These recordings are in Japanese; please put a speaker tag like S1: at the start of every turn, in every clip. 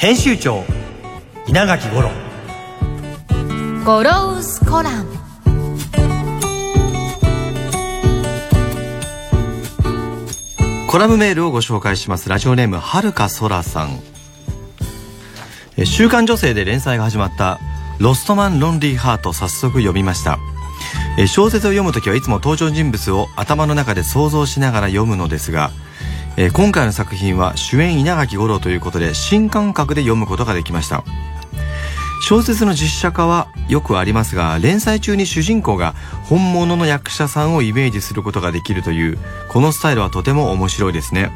S1: 編集長稲垣五郎。
S2: ゴロウスコラム。
S1: コラムメールをご紹介します。ラジオネームはるかそらさん。え週刊女性で連載が始まった「ロストマン・ロンリー・ハート」早速読みました。え小説を読む時はいつも登場人物を頭の中で想像しながら読むのですがえ今回の作品は主演稲垣吾郎ということで新感覚で読むことができました。小説の実写化はよくありますが連載中に主人公が本物の役者さんをイメージすることができるというこのスタイルはとても面白いですね。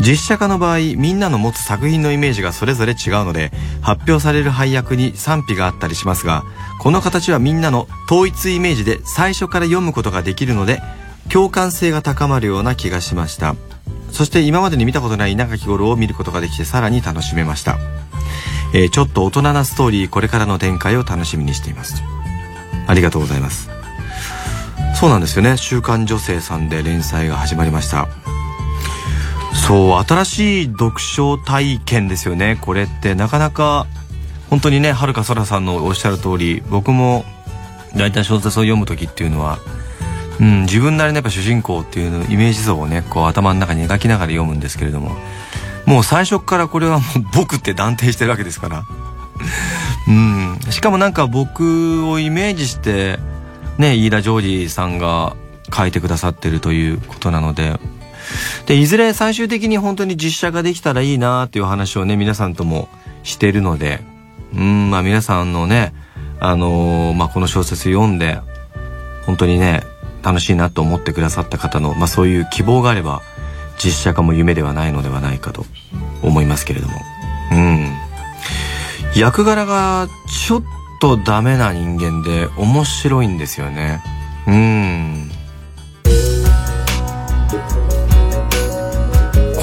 S1: 実写化の場合みんなの持つ作品のイメージがそれぞれ違うので発表される配役に賛否があったりしますがこの形はみんなの統一イメージで最初から読むことができるので共感性が高まるような気がしました。そして今までに見たことない稲垣吾郎を見ることができてさらに楽しめました。えー、ちょっと大人なストーリーこれからの展開を楽しみにしています。ありがとうございます。そうなんですよね「週刊女性」さんで連載が始まりました。そう新しい読書体験ですよね。これってなかなか本当にねはるかそらさんのおっしゃる通り僕も大体小説を読む時っていうのはうん、自分なりのやっぱ主人公っていうのイメージ像をねこう頭の中に描きながら読むんですけれどももう最初からこれはもう僕って断定してるわけですから。うん。しかもなんか僕をイメージして、ね、飯田ジョージさんが書いてくださってるということなので、で、いずれ最終的に本当に実写ができたらいいなっていう話をね、皆さんともしてるので、うん、まあ皆さんのね、あのー、まあこの小説読んで、本当にね、楽しいなと思ってくださった方の、まあそういう希望があれば、実写化も夢ではないのではないかと思いますけれども。うん。役柄がちょっとダメな人間で面白いんですよね。うん。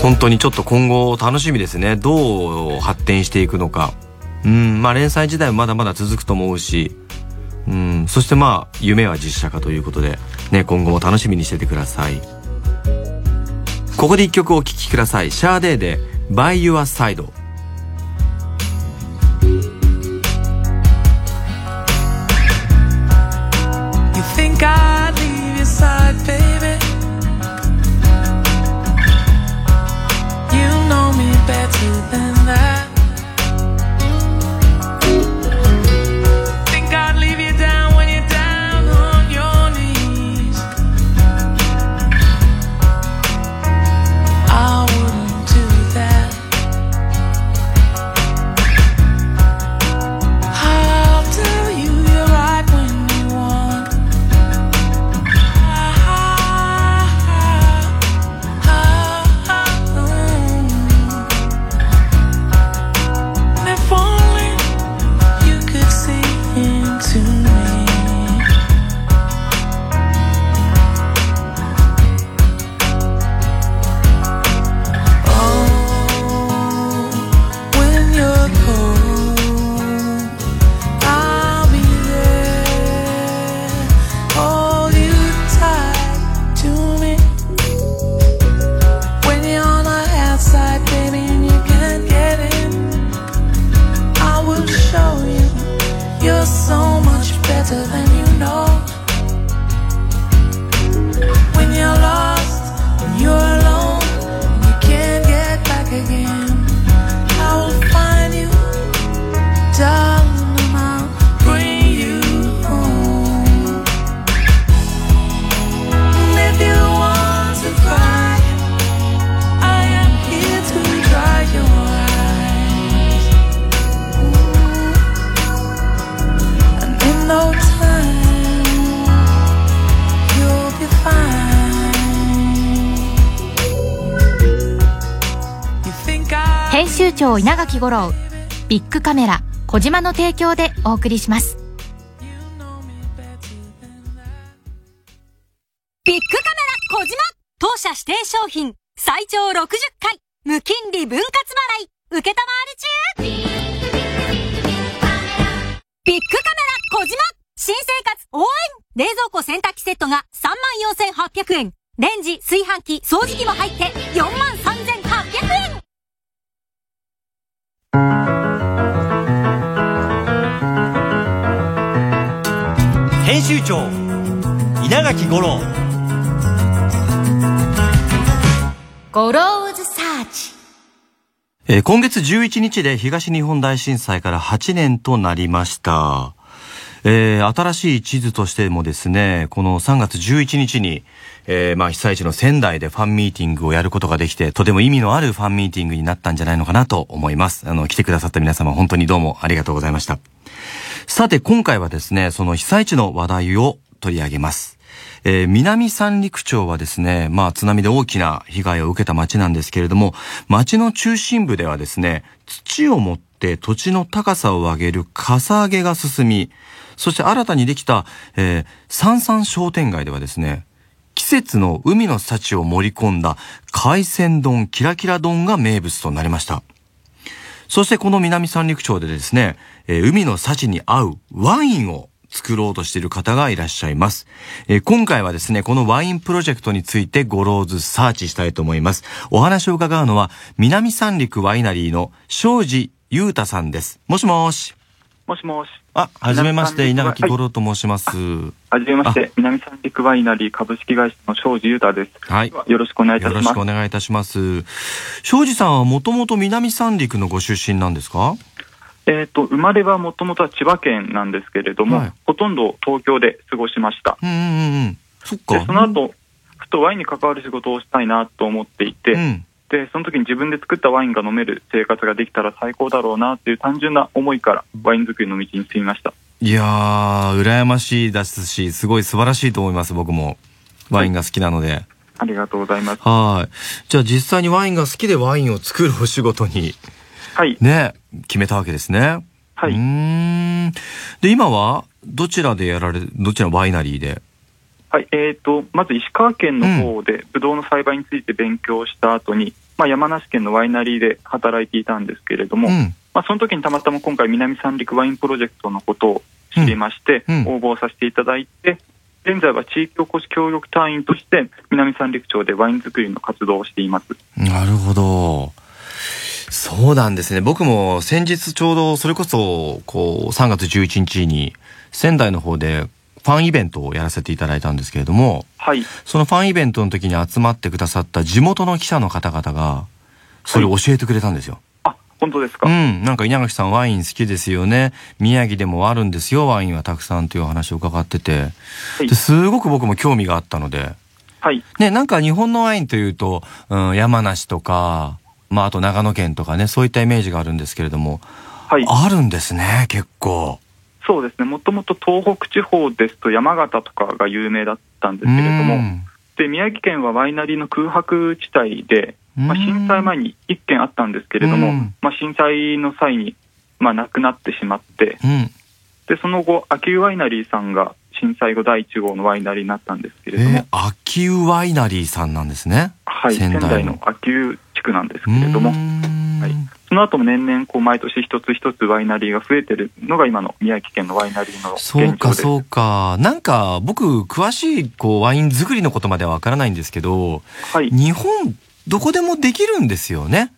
S1: 本当にちょっと今後楽しみですね。どう発展していくのか。うん、まあ連載時代もまだまだ続くと思うし、うん。そしてまあ夢は実写化ということで、ね、今後も楽しみにしててください。ここで一曲お聴きください。シャーデーで「 By Your Side」
S2: better than 長稲垣吾郎ビッグカメラ小島の提供でお送りします。
S3: ビッグカメラ小島。当社指定商品最長60回。無金利分割払い。受けたまわり中。ビッグカメラ小島。新生活応援。冷蔵庫洗濯機セットが34,800円。レンジ、炊飯器、掃除機も入って4万3,800円
S4: 編集長稲垣吾郎
S2: ゴローズサーチ
S1: えー今月11日で東日本大震災から8年となりました。えー新しい地図としてもですね、この3月11日に、えーまあ被災地の仙台でファンミーティングをやることができて、とても意味のあるファンミーティングになったんじゃないのかなと思います。あの、来てくださった皆様本当にどうもありがとうございました。さて今回はですね、その被災地の話題を取り上げます。えー南三陸町はですね、まあ津波で大きな被害を受けた町なんですけれども、町の中心部ではですね、土を持って土地の高さを上げるかさ上げが進み、そして新たにできた、えー、三々商店街ではですね、節の海の幸を盛り込んだ海鮮丼キラキラ丼が名物となりました。そしてこの南三陸町でですね、えー海の幸に合うワインを作ろうとしている方がいらっしゃいます。えー今回はですね、このワインプロジェクトについてゴローズサーチしたいと思います。お話を伺うのは、南三陸ワイナリーの庄司裕太さんです。もしもし。
S5: もしもし。
S1: あ、はじめまして、稲垣五郎と申します。
S5: はじめまして、南三陸ワイナリー株式会社の庄司裕太です。
S1: はい。
S5: よろしくお願いいたします
S1: よろしくお。願いいたします。庄司さんはもともと南三陸のご出身なんですか？
S5: えっ、と、生まれはもともとは千葉県なんですけれども、
S1: はい
S5: ほとんど東京で過ごしました。
S1: うんうんうんうん。そっか。
S5: で、その後、ふとワインに関わる仕事をしたいなと思っていて、
S1: うん。
S5: で、その時に自分で作ったワインが飲める生活ができたら最高だろうなっていう単純な思いからワイン作りの道に進みました。
S1: いやー、羨ましいですし、すごい素晴らしいと思います、僕も。ワインが好きなので。
S5: ありがとうございます。
S1: はい。じゃあ実際にワインが好きでワインを作るお仕事に、
S5: はい。
S1: ね、決めたわけですね。
S5: はいう
S1: ーん。で、今は、どちらでやられ、どちらのワイナリーで？
S5: はい、えー、とまず石川県の方でブドウの栽培について勉強した後に、まあ、山梨県のワイナリーで働いていたんですけれども、
S1: うん。
S5: まあ、その時にたまたま今回南三陸ワインプロジェクトのことを知りまして、
S1: うんうん
S5: 応募させていただいて現在は地域おこし協力隊員として南三陸町でワイン作りの活動をしています
S1: なるほど。そうなんですね。僕も先日ちょうどそれこそ、こう、3月11日に仙台の方でファンイベントをやらせていただいたんですけれども、
S5: はい
S1: そのファンイベントの時に集まってくださった地元の記者の方々が、それを教えてくれたんですよ。
S5: あ本当ですか、
S1: うん。なんか稲垣さんワイン好きですよね。宮城でもあるんですよ、ワインはたくさんというお話を伺ってて。
S5: はい
S1: ですごく僕も興味があったので。
S5: はい
S1: ね、なんか日本のワインというと、うん、山梨とか、まああと長野県とかね、そういったイメージがあるんですけれども、
S5: はい
S1: あるんですね、結構。
S5: そうですね。もともと東北地方ですと山形とかが有名だったんですけれども、
S1: うん。
S5: で宮城県はワイナリーの空白地帯で、まあ、震災前に1軒あったんですけれども、
S1: うん。
S5: まあ、震災の際に、まあ、亡くなってしまって
S1: うん。
S5: でその後秋保ワイナリーさんが震災後第1号のワイナリーになったんですけれども、
S1: えー、秋保ワイナリーさんなんですね。
S5: はい、仙台の。秋保地区なんですけれどもその後も年々こう毎年一つ一つワイナリーが増えてるのが今の宮城県のワイナリーの現状
S1: そうか。そうか。なんか、僕、詳しい、こう、ワイン作りのことまではわからないんですけど、
S5: はい
S1: 日本、どこでもできるんですよね。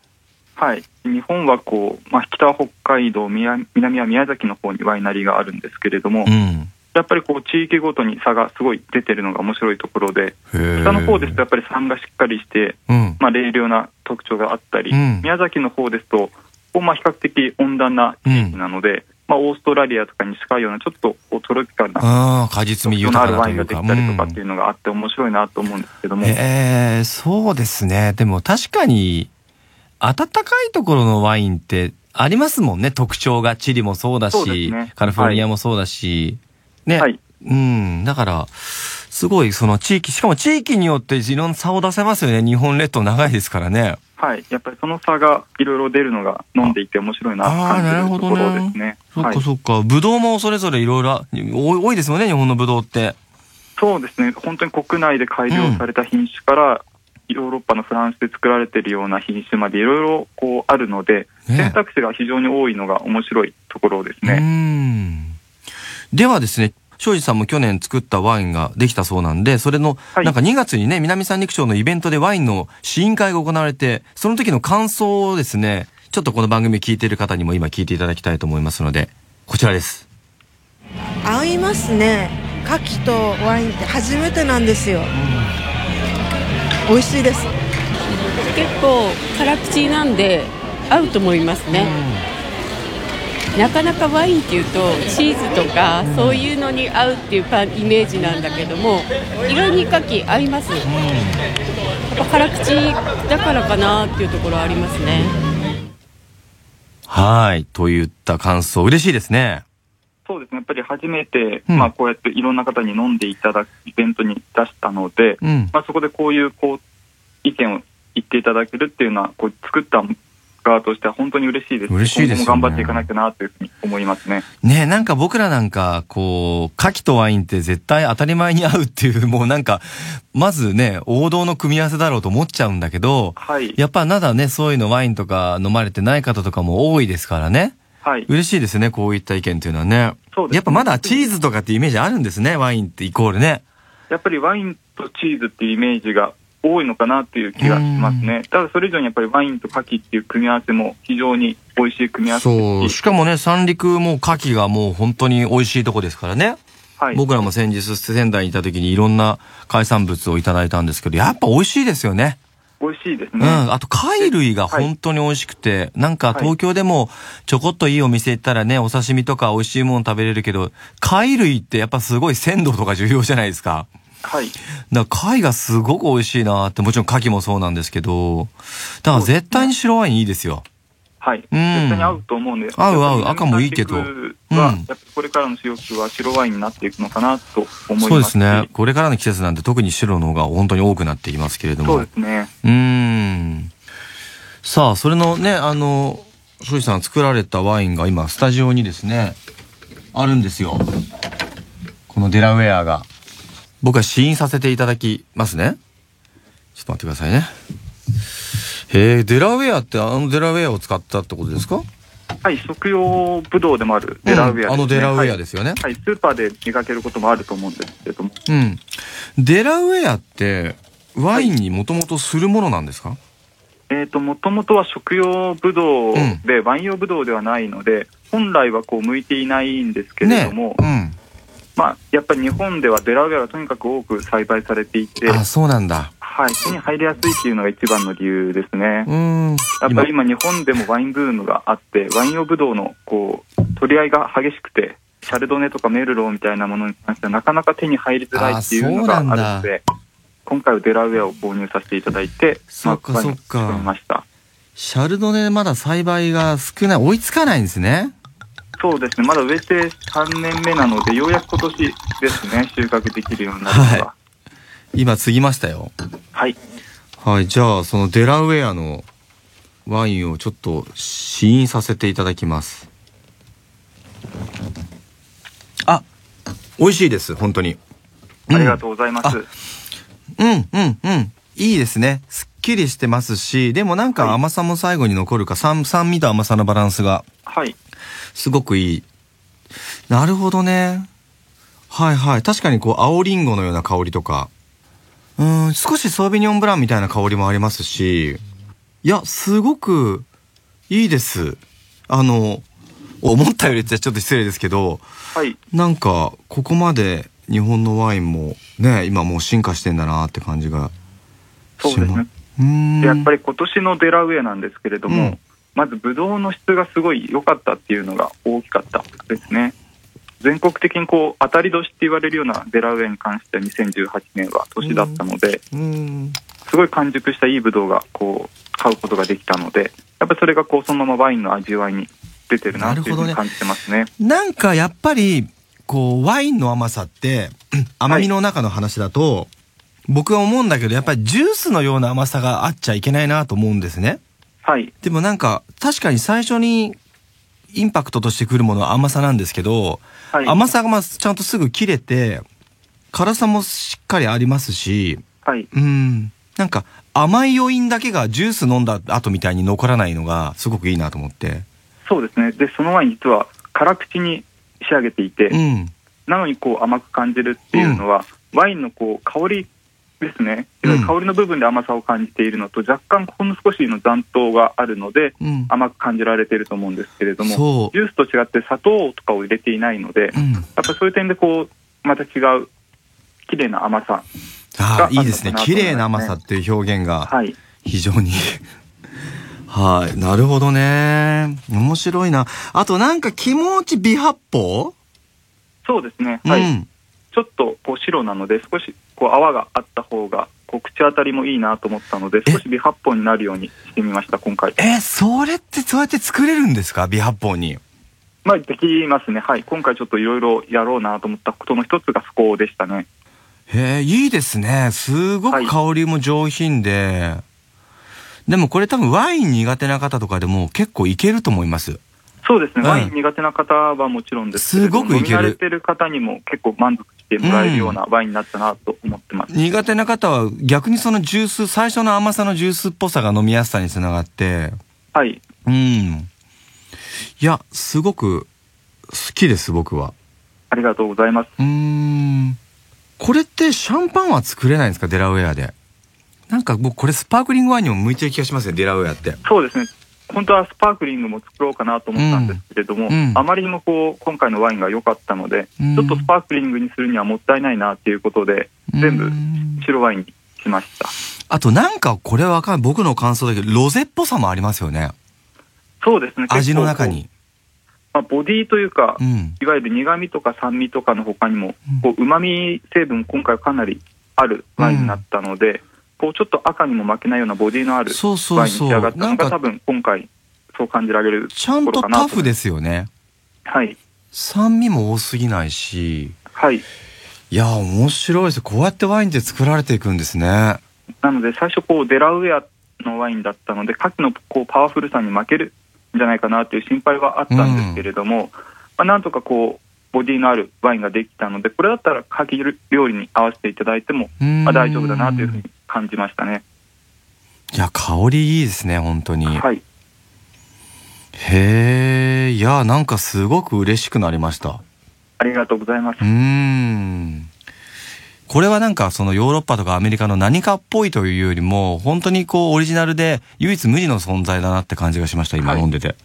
S5: はい、日本はこう、まあ、北は北海道宮南は宮崎の方にワイナリーがあるんですけれども、
S1: うん。
S5: やっぱりこう地域ごとに差がすごい出てるのが面白いところで
S1: へ
S5: 北の方ですとやっぱり酸がしっかりして、
S1: うん。
S5: まあ、冷涼な特徴があったり、
S1: うん
S5: 宮崎の方ですとこうまあ比較的温暖な地域なので、まあ、オーストラリアとかに近いようなちょっとこうトロピカルな
S1: 果実味豊か
S5: る
S1: な。
S5: ワインができたりとかっていうのがあって面白いなと思うんですけども、
S1: ええそうですね。でも確かに、暖かいところのワインってありますもんね。特徴が。チリもそうだし、
S5: すね
S1: カリフォルニアもそうだし。ね。
S5: はい
S1: うん。だから、すごいその地域、しかも地域によっていろんな差を出せますよね。日本列島長いですからね。
S5: はい。やっぱりその差がいろいろ出るのが飲んでいて面白いなと感じると
S1: なるほど
S5: ころです
S1: ね
S5: ね。。
S1: そっ
S5: はい
S1: かそっか。ぶどうもそれぞれいろいろ多い多いですもんね、日本のぶどうって。
S5: そうですね。本当に国内で改良された品種から、ヨーロッパのフランスで作られているような品種までいろいろこうあるので、
S1: ね
S5: 選択肢が非常に多いのが面白いところです
S1: う
S5: ね。
S1: ん。ではですね、庄司さんも去年作ったワインができたそうなんで、それの、
S5: はい。
S1: なんか2月にね、南三陸町のイベントでワインの試飲会が行われて、その時の感想をですね、ちょっとこの番組聞いている方にも今聞いていただきたいと思いますので、こちらです。
S6: 合いますね。牡蠣とワインって初めてなんですよ、美味しいです。
S7: 結構辛口なんで合うと思いますね、なかなかワインっていうとチーズとかそういうのに合うっていうパンイメージなんだけども意外に牡蠣合います、やっぱ辛口だからかなっていうところありますね
S1: はい。といった感想、嬉しいですね。
S5: そうですね。やっぱり初めて、
S1: うん
S5: まあこうやっていろんな方に飲んでいただくイベントに出したので、
S1: うん。
S5: まあそこでこういうこう意見を言っていただけるっていうのは、こう作った側としては本当に嬉しいです。
S1: 嬉しいですよね
S5: 頑張っていかなきゃなというふうに思いますね。
S1: ねえ、なんか僕らなんか、こう、牡蠣とワインって絶対当たり前に合うっていう、もうなんか、まずね、王道の組み合わせだろうと思っちゃうんだけど、
S5: はい。
S1: やっぱまだね、そういうのワインとか飲まれてない方とかも多いですからね。
S5: はい。
S1: 嬉しいですね、こういった意見っていうのはね。
S5: そうですね
S1: やっぱまだチーズとかっていうイメージあるんですね、ワインってイコールね。
S5: やっぱりワインとチーズっていうイメージが多いのかなっていう気がしますね。ただそれ以上にやっぱりワインと牡蠣っていう組み合わせも非常に美味しい組み合わせ
S1: そう。
S5: し、
S1: しかもね、三陸も牡蠣がもう本当に美味しいとこですからね。
S5: はい。
S1: 僕らも先日仙台にいた時にいろんな海産物をいただいたんですけど、やっぱ美味しいですよね。
S5: 美味しいですね。
S1: うん。あと貝類が本当に美味しくて、なんか東京でもちょこっといいお店行ったらね、お刺身とか美味しいもの食べれるけど、貝類ってやっぱすごい鮮度とか重要じゃないですか。
S5: はい。
S1: だから貝がすごく美味しいなって、もちろん牡蠣もそうなんですけど、だから絶対に白ワインいいですよ。
S5: はい。絶
S1: うん
S5: 対に合うと思うんで。
S1: 合う合う赤もいいけど
S5: は、
S1: うん
S5: やっぱりこれからの主力は白ワインになっていくのかなと思います。
S1: そうですね。。これからの季節なんて特に白の方が本当に多くなっていますけれども。
S5: そうですね。
S1: うーん。さあ、それのね、あの、庄司さん作られたワインが今、スタジオにですね、あるんですよ。このデラウェアが。僕は試飲させていただきますね。ちょっと待ってくださいね。へえ、デラウェアってあのデラウェアを使ったってことですか？
S5: はい。食用ブドウでもあるデラウェアです、ね
S1: うんあのデラウェアですよね。
S5: はい。はい。スーパーで見かけることもあると思うんですけれども。
S1: うん。デラウェアって、ワインにもともとするものなんですか、
S5: えっ、と、もともとは食用ブドウで、ワイン用ブドウではないので、本来はこう向いていないんですけれども、
S1: うん。
S5: まあ、やっぱり日本ではデラウェアがとにかく多く栽培されていて、
S1: あ、そうなんだ。
S5: はい、手に入りやすいっていうのが一番の理由ですね
S1: う。ーん。
S5: やっぱり今日本でもワインブームがあって、ワイン用ブドウのこう取り合いが激しくて、シャルドネとかメルローみたいなものに関してはなかなか手に入りづらいっていうのがあるので、今回はデラウェアを購入させていただいて、
S1: そっか
S5: まあ
S1: そっか。シャルドネまだ栽培が少ない、追いつかないんですね。
S5: そうですね、まだ植えて3年目なので、ようやく今年ですね、収穫できるようになるのが。
S1: 今継ぎましたよ。
S5: はい。
S1: はい、じゃあそのデラウェアのワインをちょっと試飲させていただきます。あ、美味しいです、本当に。
S5: ありがとうございます。
S1: うん、うん、うん。いいですね。すっきりしてますし、でもなんか甘さも最後に残るか、酸酸味と甘さのバランスが
S5: はい。
S1: すごくいい。なるほどね。はいはい。確かにこう、青リンゴのような香りとか、うーん、少しソービニョンブランみたいな香りもありますし、いや、すごくいいです。あの、思ったよりってちょっと失礼ですけど、
S5: はい。
S1: なんか、ここまで日本のワインもね、今もう進化してんだなって感じがしま
S5: そうですね。やっぱり今年のデラウェアなんですけれども、
S1: うん
S5: まずブドウの質がすごい良かったっていうのが大きかったですね。全国的にこう当たり年って言われるようなデラウェアに関しては2018年は年だったので。すごい完熟したいいブドウがこう買うことができたので、やっぱりそれがこうそのままワインの味わいに出てるなっていうふうに感じてますね。
S1: なんかやっぱり、こうワインの甘さってうん甘みの中の話だと、僕は思うんだけどやっぱりジュースのような甘さがあっちゃいけないなと思うんですね
S5: はい。
S1: でもなんか確かに最初にインパクトとしてくるものは甘さなんですけど、
S5: はい。
S1: 甘さがまあちゃんとすぐ切れて辛さもしっかりありますし
S5: はい。
S1: うんなんか甘い余韻だけがジュース飲んだ後みたいに残らないのがすごくいいなと思って
S5: そうですね。で、そのワイン実は辛口に仕上げていて、
S1: うん
S5: なのにこう甘く感じるっていうのは、ワインのこう香りですね、
S1: うん。
S5: 香りの部分で甘さを感じているのと、若干ほんの少しの残糖があるので、
S1: うん。
S5: 甘く感じられていると思うんですけれども、ジュースと違って砂糖とかを入れていないので、
S1: うん。
S5: やっぱそういう点でこうまた違う綺麗な甘さ、
S1: ああいいですね。綺麗な甘さっていう表現が
S5: はい、
S1: 非常に。はい。なるほどね。面白いな。あとなんか気持ち微発泡？
S5: そうですね、はい。
S1: うん。
S5: ちょっとこう白なので、少しこう泡があった方がこう口当たりもいいなと思ったので、
S1: え？
S5: 少し微発泡になるようにしてみました、今回。
S1: えそれってそうやって作れるんですか？微発泡に。
S5: まあ、できますね、はい、今回ちょっといろいろやろうなと思ったことの一つがそこでしたね。
S1: へえいいですね。すごく香りも上品で、でもこれ多分ワイン苦手な方とかでも結構いけると思います
S5: そうですね、
S1: うん。
S5: ワイン苦手な方はもちろんです
S1: すごくいける。
S5: 飲み慣れてる方にも結構満足してもらえるようなワインになったなと思ってます。
S1: 苦手な方は逆にそのジュース最初の甘さのジュースっぽさが飲みやすさにつながって。
S5: はい、
S1: うん。いやすごく好きです僕は。
S5: ありがとうございます。
S1: うーん。これってシャンパンは作れないんですか？デラウェアで。なんか僕これスパークリングワインにも向いてる気がしますねデラウェアって。
S5: そうですね本当はスパークリングも作ろうかなと思ったんですけれども、
S1: うん。うん
S5: あまりにもこう今回のワインが良かったので、
S1: うん。
S5: ちょっとスパークリングにするにはもったいないなっていうことで、全部
S1: うん
S5: 白ワインにしました。
S1: あとなんかこれはわかんない僕の感想だけどロゼっぽさもありますよね。
S5: そうですね。
S1: 味の中に。
S5: まあ、ボディというか、
S1: うん。
S5: いわゆる苦味とか酸味とかの他にも
S1: うん、
S5: こう旨味成分、今回かなりあるワインになったので、こうちょっと赤にも負けないようなボディのあるワインに仕上がったのが、多分今回、そう感じられる
S1: ちゃんとタフですよね。
S5: はい、
S1: 酸味も多すぎないし。
S5: はい。
S1: いや面白いです。こうやってワインって作られていくんですね。
S5: なので、最初、こうデラウェアのワインだったので、牡蠣のこうパワフルさに負けるんじゃないかなという心配はあったんですけれども、まあ、なんとかこう、ボディのあるワインができたので、これだったら牡蠣料理に合わせていただいても、まあ、大丈夫だなというふうに感じましたね。
S1: いや香りいいですね本当に、
S5: はい。
S1: へえいやなんかすごく嬉しくなりました
S5: ありがとうございます
S1: う。ーんこれはなんかそのヨーロッパとかアメリカの何かっぽいというよりも本当にこうオリジナルで唯一無二の存在だなって感じがしました今
S5: はい
S1: 飲んでて、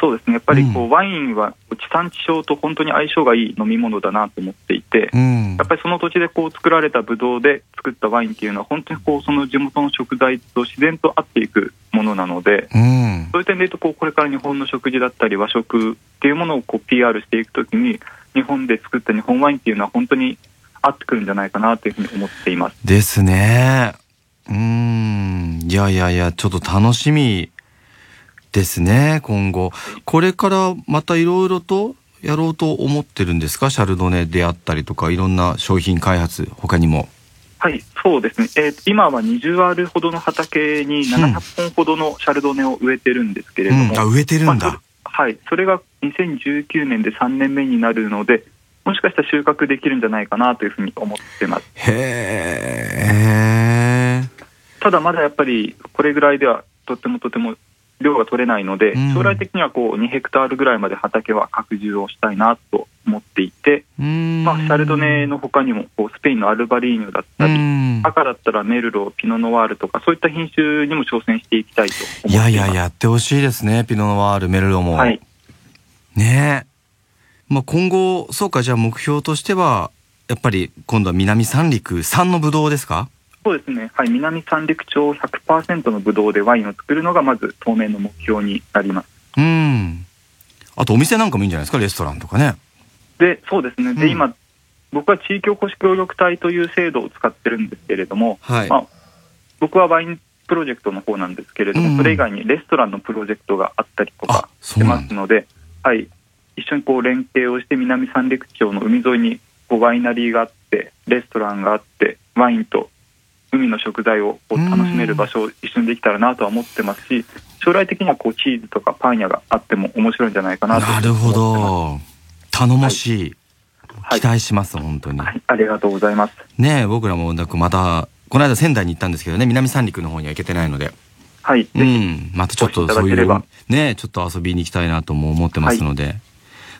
S5: そうですね。やっぱりこう、
S1: うん。
S5: ワインは地産地消と本当に相性がいい飲み物だなと思っていて、
S1: うん。
S5: やっぱりその土地でこう作られたブドウで作ったワインっていうのは本当にこうその地元の食材と自然と合っていくものなので、
S1: うん。
S5: そういう点で言うとこうこれから日本の食事だったり和食っていうものをこう PR していくときに日本で作った日本ワインっていうのは本当に合ってくるんじゃないかなというふうに思っています。
S1: ですね。うーん。いやいやいやちょっと楽しみですね今後。これからまたいろいろとやろうと思ってるんですか？シャルドネであったりとかいろんな商品開発他にも。
S5: はい、そうですね。えー今は20アールほどの畑に700本ほどのシャルドネを植えてるんですけれども、
S1: うん、あ植えてるん
S5: まあはい、それが2019年で3年目になるので、もしかしたら収穫できるんじゃないかなというふうに思ってます。
S1: へえ
S5: ただまだやっぱりこれぐらいではとてもとても量が取れないので、
S1: うん。
S5: 将来的にはこう2ヘクタールぐらいまで畑は拡充をしたいなと思っていて、まあ、シャルドネの他にもこうスペインのアルバリーニョだったり、
S1: うん。
S5: 赤だったらメルロー、ピノノワールとかそういった品種にも挑戦していきたいと思ってい
S1: やいややってほしいですねピノノワールメルロも、
S5: はい、
S1: ね。えまあ今後そうかじゃあ目標としてはやっぱり今度は南三陸産のブドウですか？
S5: そうですね、はい、南三陸町100%のブドウでワインを作るのがまず当面の目標になります。
S1: うん。あとお店なんかもいいんじゃないですか？レストランとかね。
S5: で、そうですね、で、
S1: うん。
S5: 今、僕は地域おこし協力隊という制度を使ってるんですけれども、
S1: はい、
S5: まあ、僕はワインプロジェクトの方なんですけれども、
S1: うん。
S5: それ以外にレストランのプロジェクトがあったりと
S1: あ
S5: かしてますので、はい、一緒にこう連携をして南三陸町の海沿いにこうワイナリーがあってレストランがあってワインと海の食材を楽しめる場所を一緒にできたらなとは思ってますし将来的にはこうチーズとかパン屋があっても面白いんじゃないかなと
S1: なるほど。頼もしい。
S5: はい
S1: 期待します、本当に。
S5: はい、ありがとうございます
S1: ねえ僕らもまた、この間仙台に行ったんですけどね、南三陸の方には行けてないので。
S5: はい、ぜ
S1: う
S5: ひ
S1: ん。またちょっとそういうねえちょっと遊びに行きたいなとも思ってますので。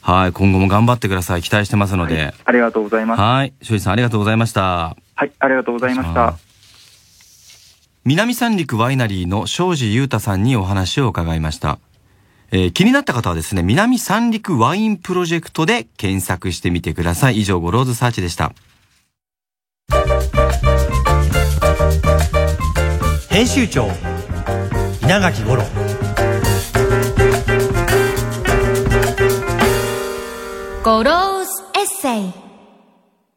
S1: はい。今後も頑張ってください。期待してますの
S5: はい
S1: で。
S5: ありがとうございます
S1: はい。庄司さんありがとうございました。
S5: はいありがとうございました
S1: 南三陸ワイナリーの庄司裕太さんにお話を伺いました。えー気になった方はですね、南三陸ワインプロジェクトで検索してみてください。以上、ゴローズサーチでした。
S4: 編集長稲垣五郎
S2: ゴローズエッセイ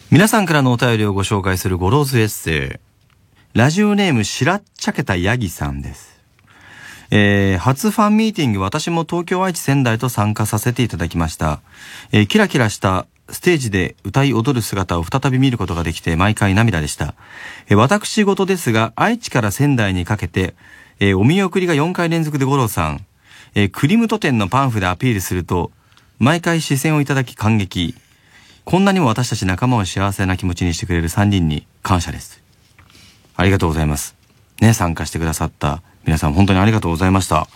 S1: 皆さんからのお便りをご紹介するゴローズエッセイ。ラジオネームしらっちゃけたヤギさんです。えー、初ファンミーティング私も東京愛知仙台と参加させていただきました。えーキラキラしたステージで歌い踊る姿を再び見ることができて毎回涙でした。えー私事ですが愛知から仙台にかけて、えーお見送りが4回連続で五郎さん、えークリムト店のパンフでアピールすると、毎回視線をいただき感激。こんなにも私たち仲間を幸せな気持ちにしてくれる3人に感謝です。ありがとうございます。ね、参加してくださった皆さん本当にありがとうございました。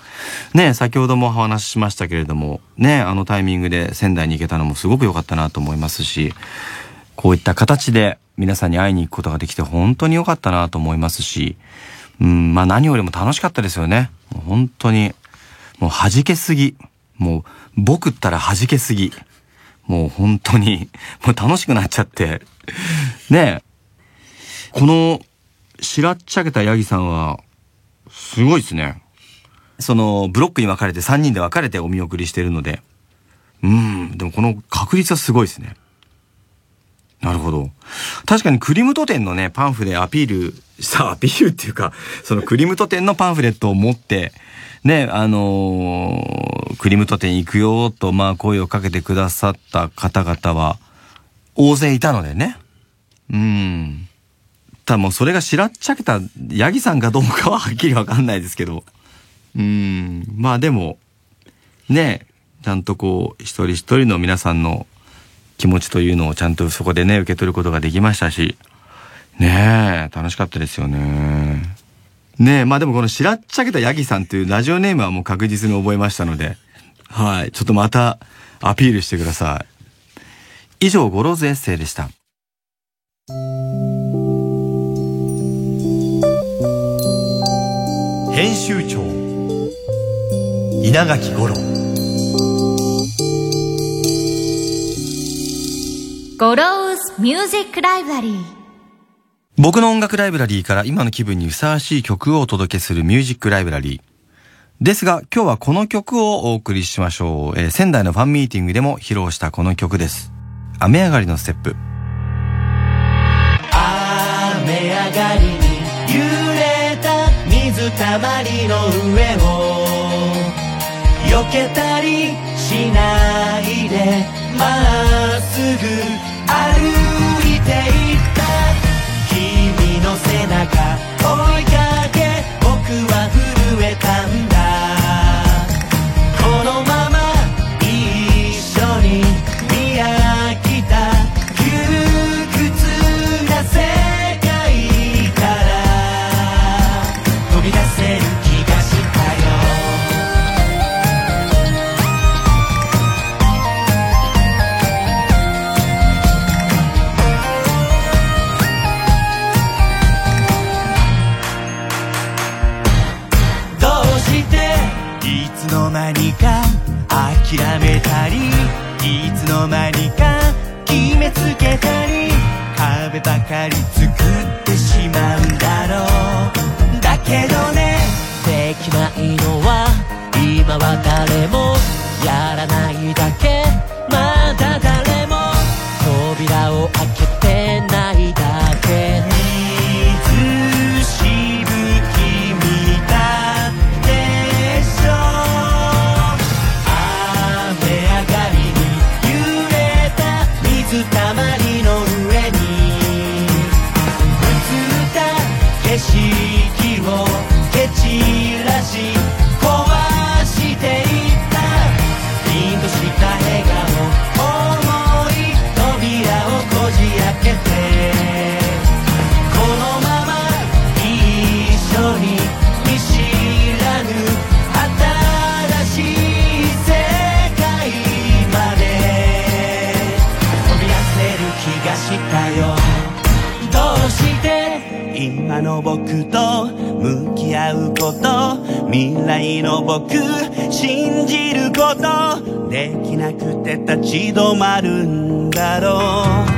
S1: ね、先ほどもお話ししましたけれども、ね、あのタイミングで仙台に行けたのもすごく良かったなと思いますし、こういった形で皆さんに会いに行くことができて本当に良かったなと思いますし、うん、まあ何よりも楽しかったですよね。本当に、もう弾けすぎ。もう僕ったら弾けすぎ。もう本当に、もう楽しくなっちゃって。ね。この、しらっちゃけたヤギさんは、すごいですね。その、ブロックに分かれて3人で分かれてお見送りしてるので。うん、でもこの確率はすごいですね。なるほど。確かにクリムト店のね、パンフでアピールした、アピールっていうか、そのクリムト店のパンフレットを持って、ね、あのークリムト店行くよと、まあ声をかけてくださった方々は、大勢いたのでね。うん。ただもうそれがしらっちゃけたヤギさんかどうかははっきりわかんないですけど。うん。まあでも、ね、ちゃんとこう、一人一人の皆さんの気持ちというのをちゃんとそこでね、受け取ることができましたし、ねえ、楽しかったですよね。ねえ、まあでもこのしらっちゃけたヤギさんというラジオネームはもう確実に覚えましたので、はい、ちょっとまたアピールしてください。以上、ゴローズエッセイでした。
S4: 編集長稲垣五郎
S2: ゴローズミュージックライブラリー
S1: 僕の音楽ライブラリーから今の気分にふさわしい曲をお届けするミュージックライブラリー。ですが今日はこの曲をお送りしましょう。えー仙台のファンミーティングでも披露したこの曲です。雨上がりのステップ。
S8: 雨上がりたまりの上を避けたりしないでまっすぐ歩いていった。君の背中追いかけ僕は震えたんだ。にか諦めたりいつの間にか決めつけたり壁ばかり作ってしまうんだろう。だけどねできないのは今は誰もやらないだけ。なくて立ち止まるんだろう。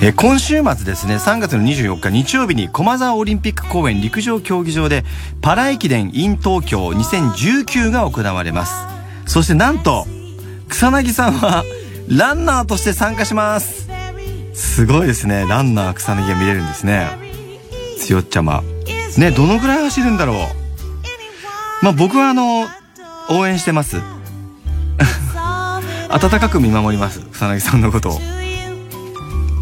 S8: え
S1: 今週末ですね3月の24日日曜日に駒沢オリンピック公園陸上競技場でパラ駅伝 in 東京2019が行われます。そしてなんと草薙さんはランナーとして参加します。すごいですねランナー草薙が見れるんですね。つよっちゃま。ねどのぐらい走るんだろう。まあ僕はあの応援してます。温かく見守ります草薙さんのことを。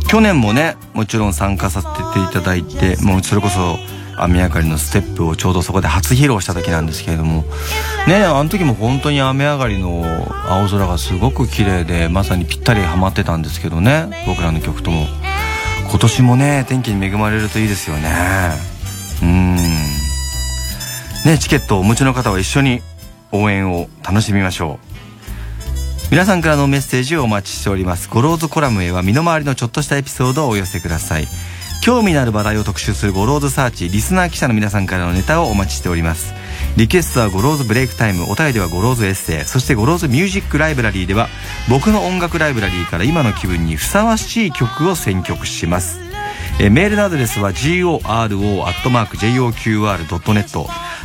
S1: 去年もねもちろん参加させていただいてもうそれこそ雨上がりのステップをちょうどそこで初披露した時なんですけれどもねあの時も本当に雨上がりの青空がすごく綺麗でまさにぴったりハマってたんですけどね僕らの曲とも。今年もね天気に恵まれるといいですよね。うん。ねチケットをお持ちの方は一緒に応援を楽しみましょう皆さんからのメッセージをお待ちしております。ゴローズコラムへは身の回りのちょっとしたエピソードをお寄せください。興味のある話題を特集するゴローズサーチリスナー記者の皆さんからのネタをお待ちしております。リクエストはゴローズブレイクタイムお便りはゴローズエッセイそしてゴローズミュージックライブラリーでは僕の音楽ライブラリーから今の気分にふさわしい曲を選曲します。えメールのアドレスは goro.joqr.net